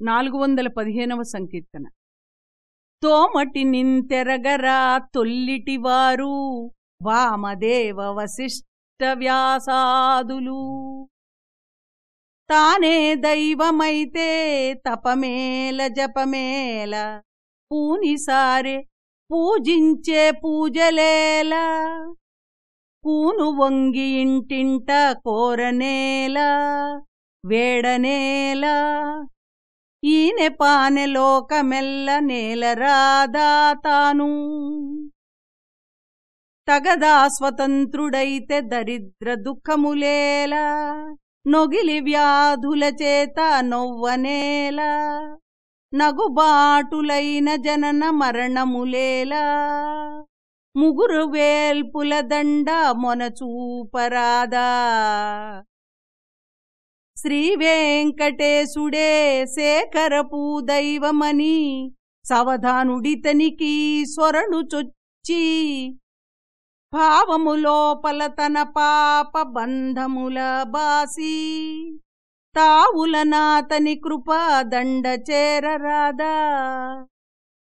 నాలుగు వందల పదిహేనవ సంకీర్తన. తోమటి నింతెరగరా తొల్లిటివారు వామదేవ వశిష్ట వ్యాసాదులు. తానే దైవమైతే తపమేల జపమేల పూనిసారే పూజించే పూజలేలా. కూను వంగి ఇంటింట కోరనేలా వేడనేలా. ఈనె పానె లోకమెల్ల నేలరాదా తాను. తగదా స్వతంత్రుడైతే దరిద్ర దుఃఖములేలా నొగిలి వ్యాధుల చేత నొవ్వనేల నగుబాటులైన జనన మరణములేలా. ముగురు వేల్పుల దండ మొనచూపరాదా. శ్రీ వెంకటేశుడే శేఖరపు దైవమని సవధానుడితనికి స్వరణు చొచ్చి భావములోపల తన పాప బంధముల బాసి తావులనాతని కృపా దండ చేరరాదా?